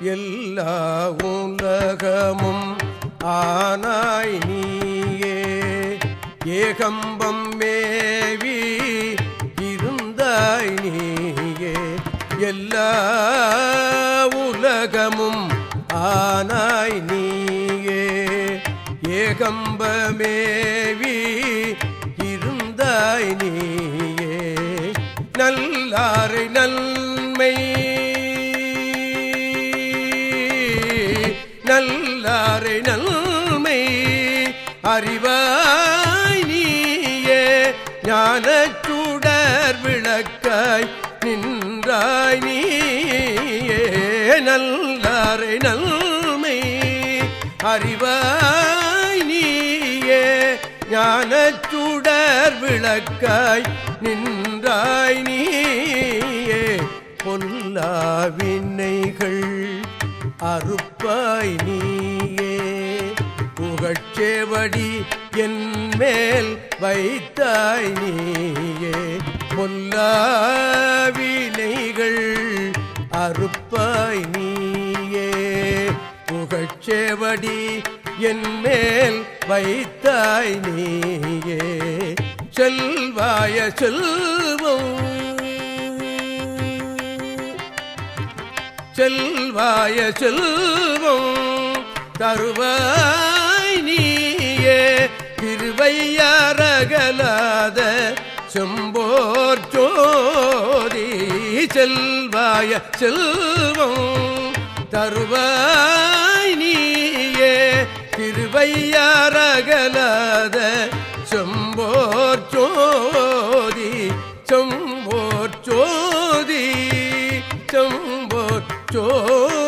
எல்லா உலகமும் ஆனாய் நீயே. ஏகம்பம் மேவி இருந்தாய் நீயே. எல்லா உலகமும் ஆனாய் நீயே. ஏகம்பமேவி இருந்தாய் நீயே. நல்லாரை நன்மை அறிவாய் நீயே ஞானச் சுடர் விளக்காய் நின்றாய் நீயே. நல்லாரை நல்மை அறிவாய் நீயே ஞானச் சுடர் விளக்காய் நின்றாய் நீயே. பொல்லா பொல்லாவினைகள் அறுப்பாய் நீயே. புகழ்ச்சேவடி என் மேல் வைத்தாய் நீயே. பொல்லாவினைகள் அறுப்பாய் நீயே. புகழ்ச்சேவடி என் மேல் வைத்தாய் நீயே. செல்வாய செல்வம். செல்வாய செல்வம் தருவாய் பையரகலாத செம்போர் ஜோதி செல்வாய செல்வம் தருவாய் நீயே திருவையாரகலாத செம்போர் ஜோதி செம்போர் ஜோதி செம்போர் ஜோதி.